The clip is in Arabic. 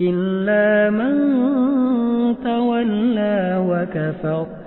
إلا من تولى وكفر.